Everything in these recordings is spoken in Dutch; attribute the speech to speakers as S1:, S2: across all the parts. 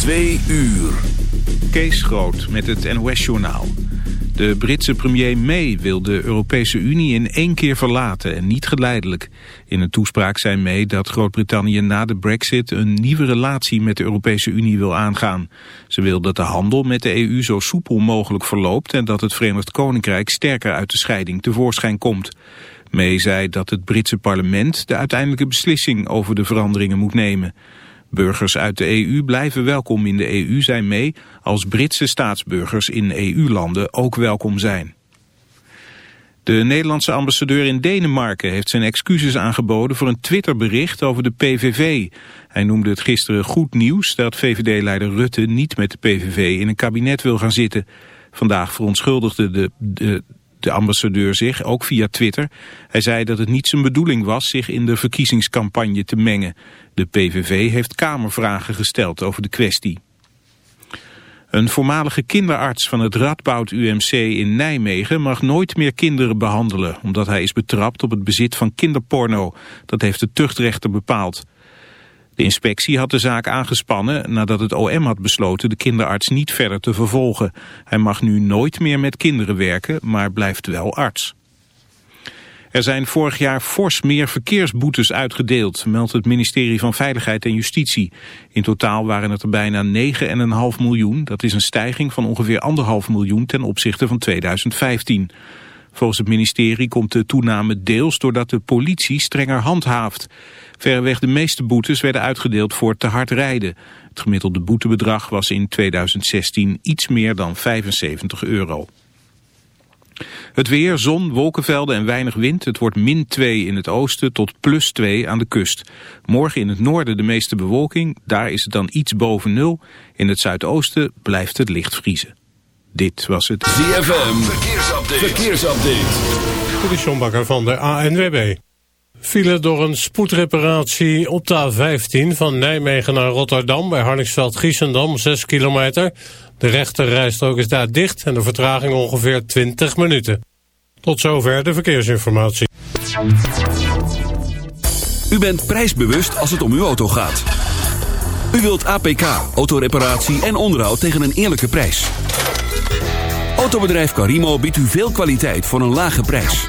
S1: Twee uur.
S2: Kees Groot met het NOS-journaal. De Britse premier May wil de Europese Unie in één keer verlaten en niet geleidelijk. In een toespraak zei May dat Groot-Brittannië na de brexit een nieuwe relatie met de Europese Unie wil aangaan. Ze wil dat de handel met de EU zo soepel mogelijk verloopt en dat het Verenigd Koninkrijk sterker uit de scheiding tevoorschijn komt. May zei dat het Britse parlement de uiteindelijke beslissing over de veranderingen moet nemen. Burgers uit de EU blijven welkom in de EU zijn mee als Britse staatsburgers in EU-landen ook welkom zijn. De Nederlandse ambassadeur in Denemarken heeft zijn excuses aangeboden voor een Twitterbericht over de PVV. Hij noemde het gisteren goed nieuws dat VVD-leider Rutte niet met de PVV in een kabinet wil gaan zitten. Vandaag verontschuldigde de, de, de ambassadeur zich, ook via Twitter. Hij zei dat het niet zijn bedoeling was zich in de verkiezingscampagne te mengen. De PVV heeft kamervragen gesteld over de kwestie. Een voormalige kinderarts van het Radboud UMC in Nijmegen mag nooit meer kinderen behandelen, omdat hij is betrapt op het bezit van kinderporno. Dat heeft de tuchtrechter bepaald. De inspectie had de zaak aangespannen nadat het OM had besloten de kinderarts niet verder te vervolgen. Hij mag nu nooit meer met kinderen werken, maar blijft wel arts. Er zijn vorig jaar fors meer verkeersboetes uitgedeeld, meldt het ministerie van Veiligheid en Justitie. In totaal waren het er bijna 9,5 miljoen. Dat is een stijging van ongeveer 1,5 miljoen ten opzichte van 2015. Volgens het ministerie komt de toename deels doordat de politie strenger handhaaft. Verreweg de meeste boetes werden uitgedeeld voor te hard rijden. Het gemiddelde boetebedrag was in 2016 iets meer dan 75 euro. Het weer, zon, wolkenvelden en weinig wind. Het wordt min 2 in het oosten tot plus 2 aan de kust. Morgen in het noorden de meeste bewolking. Daar is het dan iets boven nul. In het zuidoosten blijft het licht vriezen. Dit was het
S1: ZFM Verkeersupdate. Verkeersupdate.
S3: Van de ANWB. File door een spoedreparatie op de A15 van Nijmegen naar Rotterdam... bij Harningsveld-Giessendam, 6 kilometer. De rechterrijstrook is daar dicht en de vertraging ongeveer 20 minuten. Tot zover de verkeersinformatie.
S1: U bent prijsbewust als het om uw auto gaat. U wilt APK, autoreparatie en onderhoud tegen een eerlijke prijs. Autobedrijf Carimo biedt u veel kwaliteit voor een lage prijs.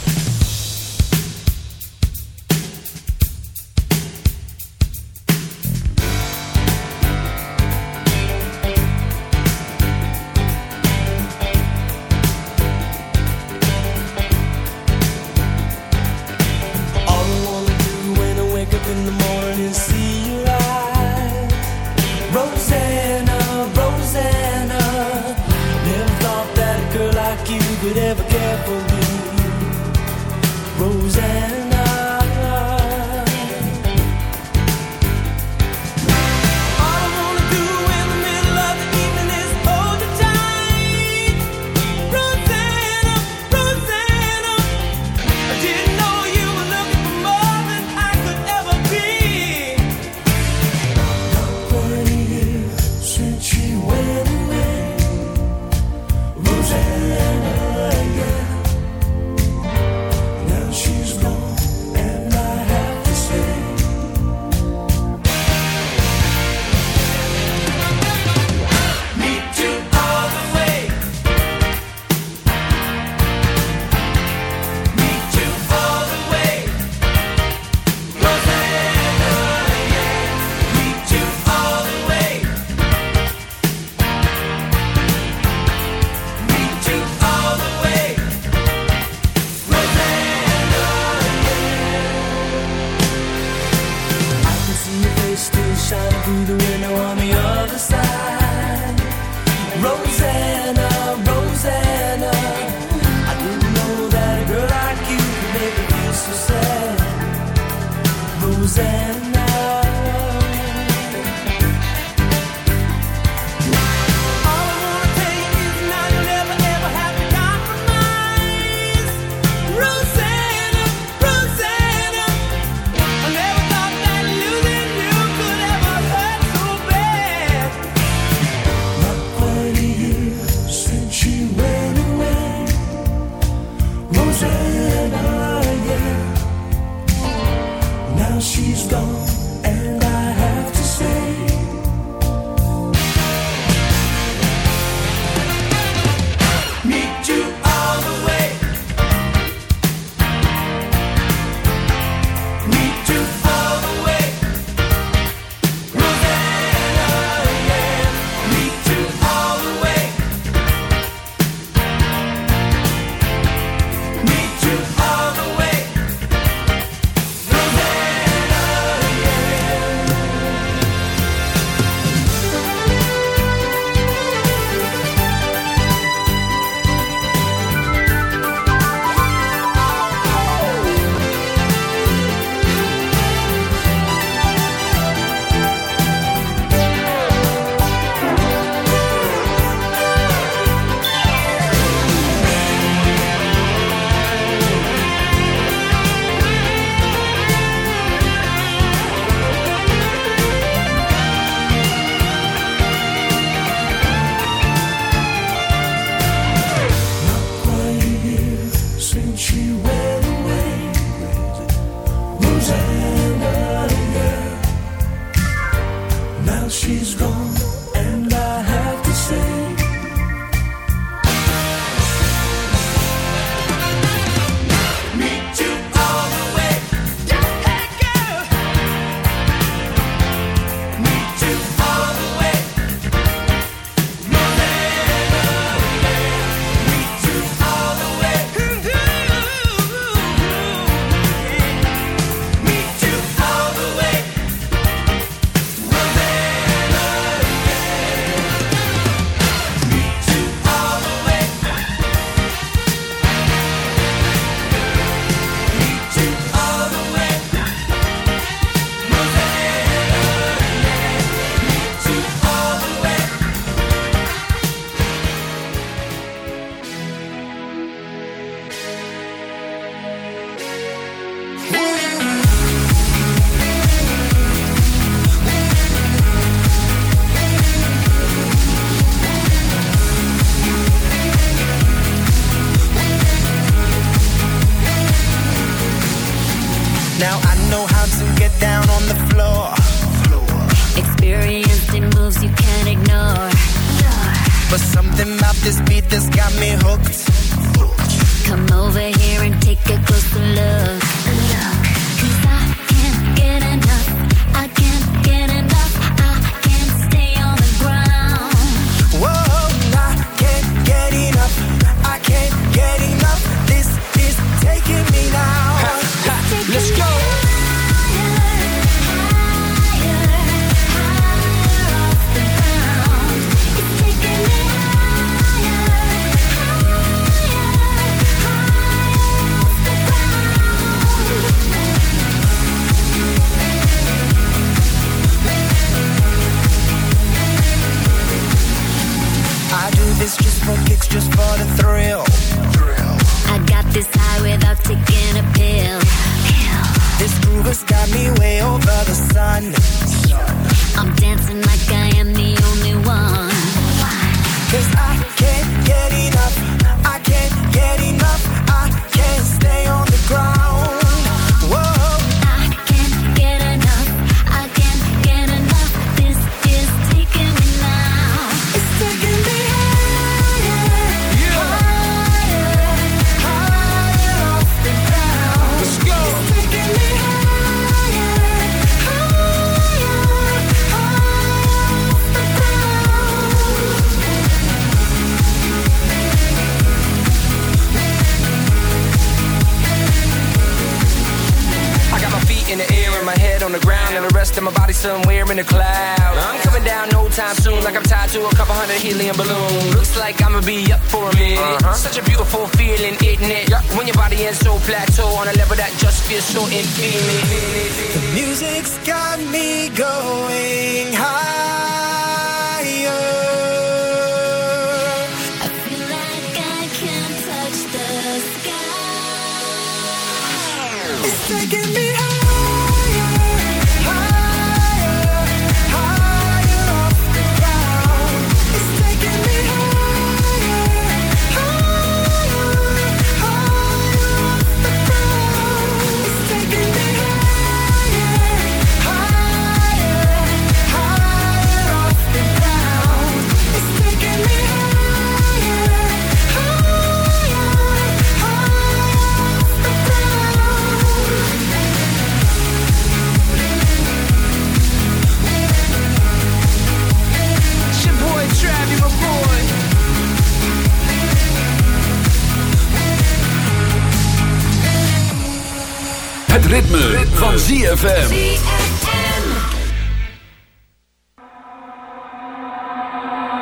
S4: ritme, ritme. van ZFM.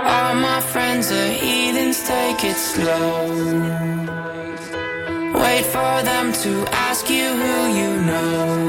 S5: All my friends are heathens, take it slow. Wait for them to ask you who you know.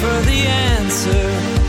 S6: for the answer.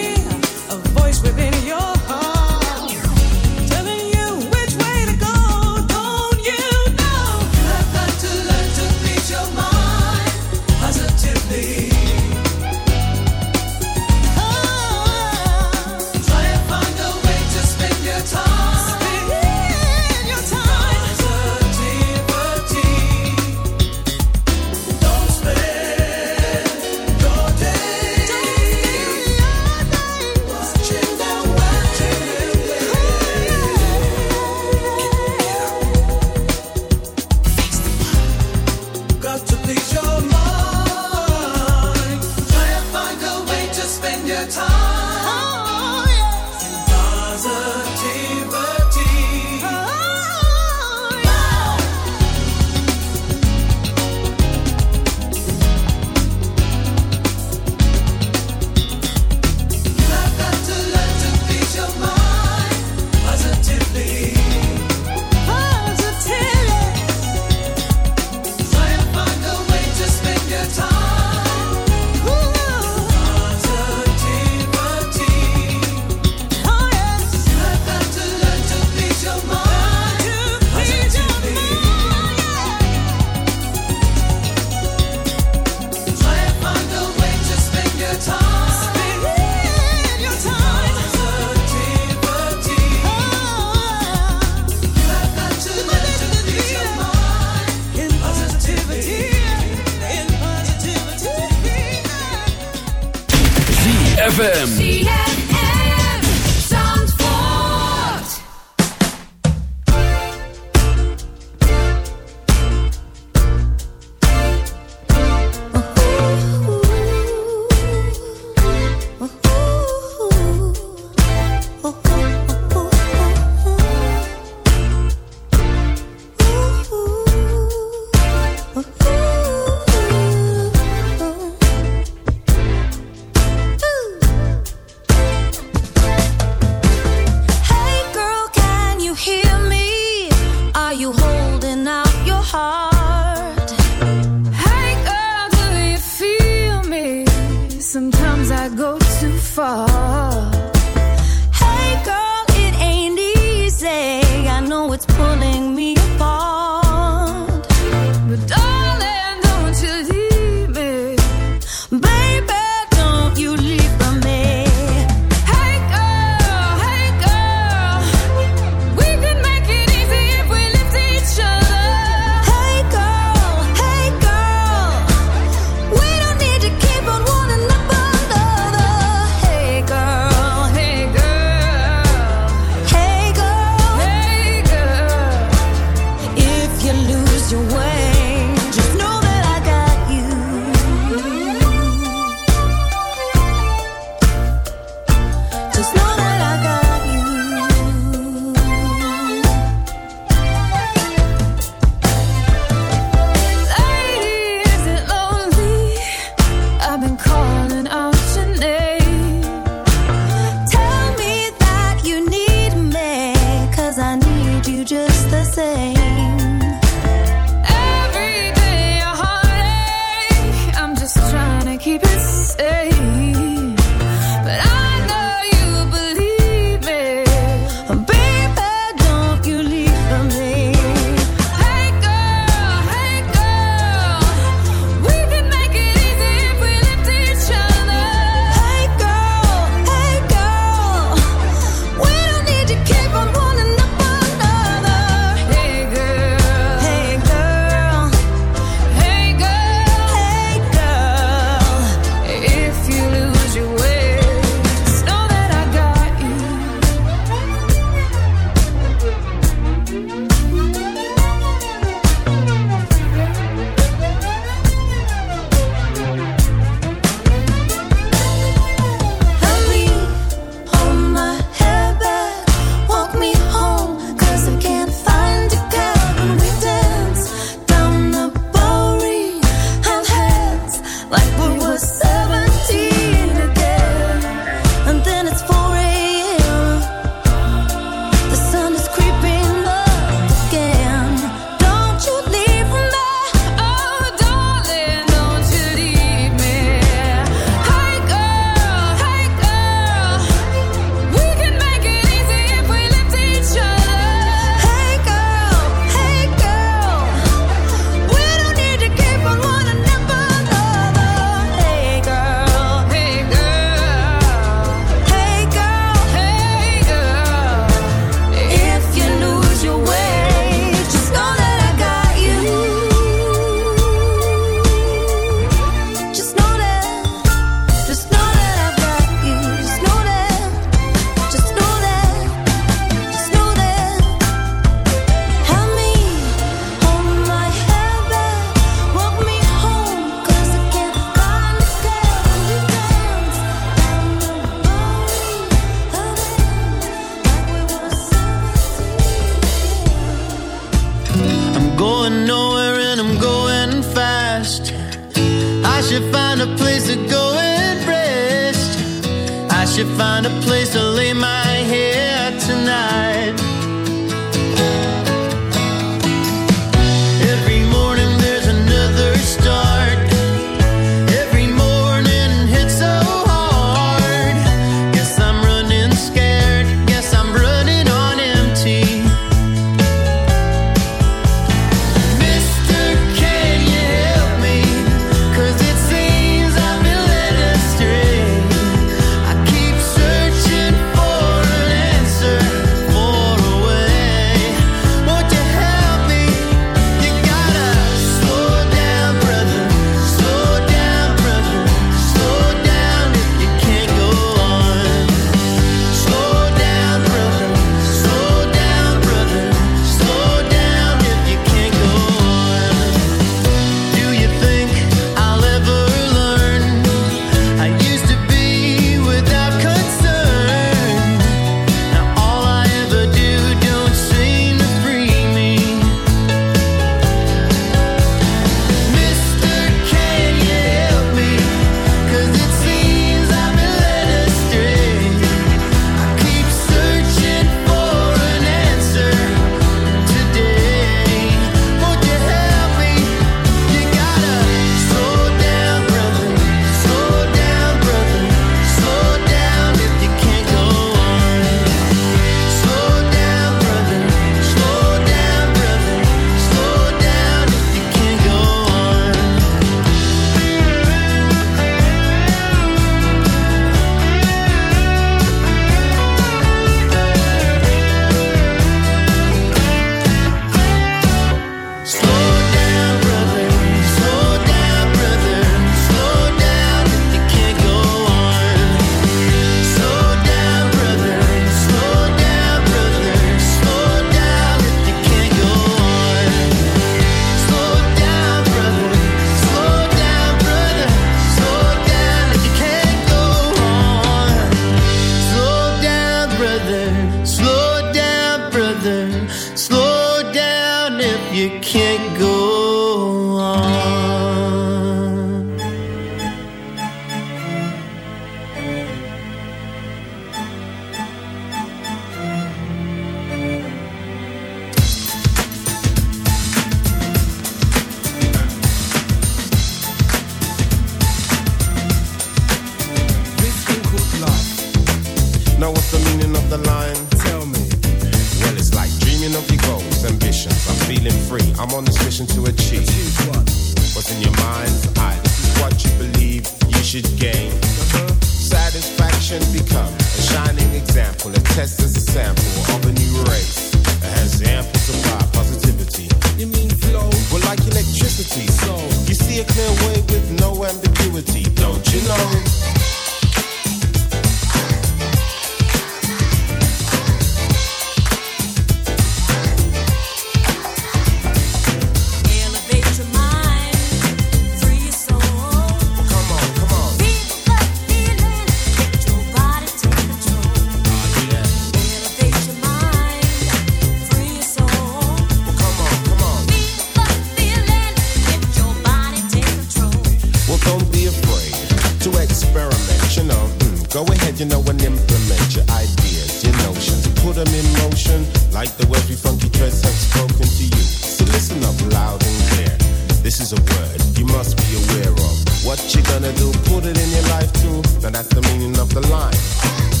S7: gonna do? Put it in your life too. Now that's the meaning of the line.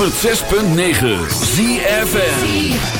S4: 106.9 ZFN